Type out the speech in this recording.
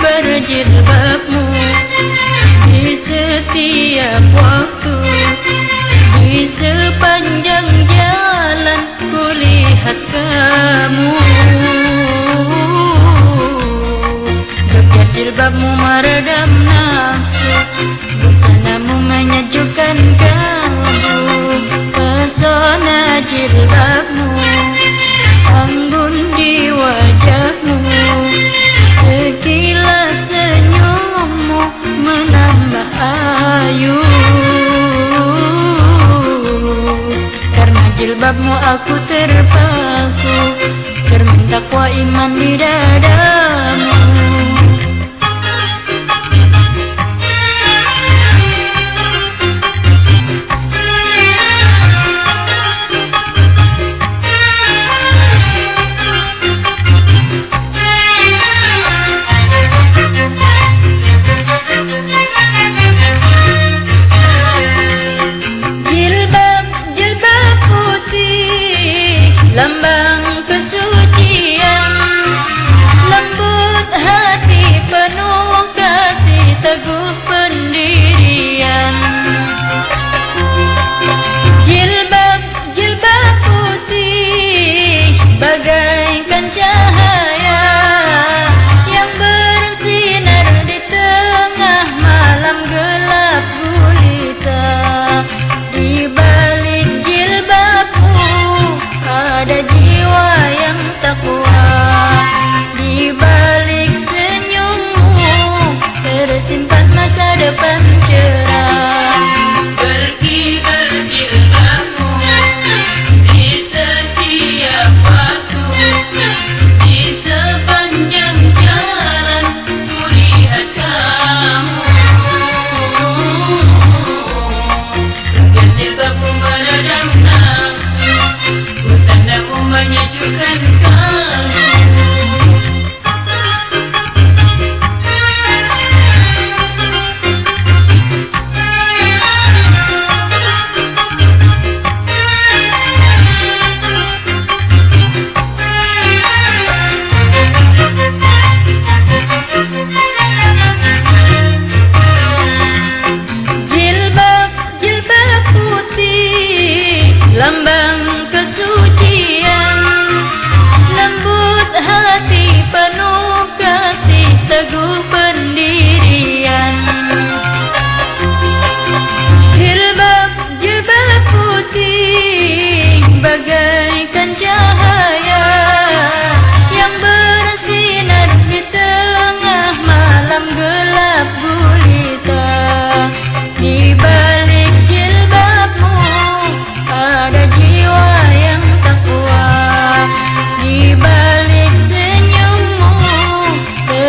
berjilbabmu. Di setiap waktu Di sepanjang jalan Kulihat kamu. Biar jilbabmu meredam nafsu Pesanamu menyejukkan kamu Pesona jilbabmu Anggun di wajahmu. Aku terpaku Cermin takwa iman di dadamu lambang kesucian lembut hati penuh kasih teguh pendirian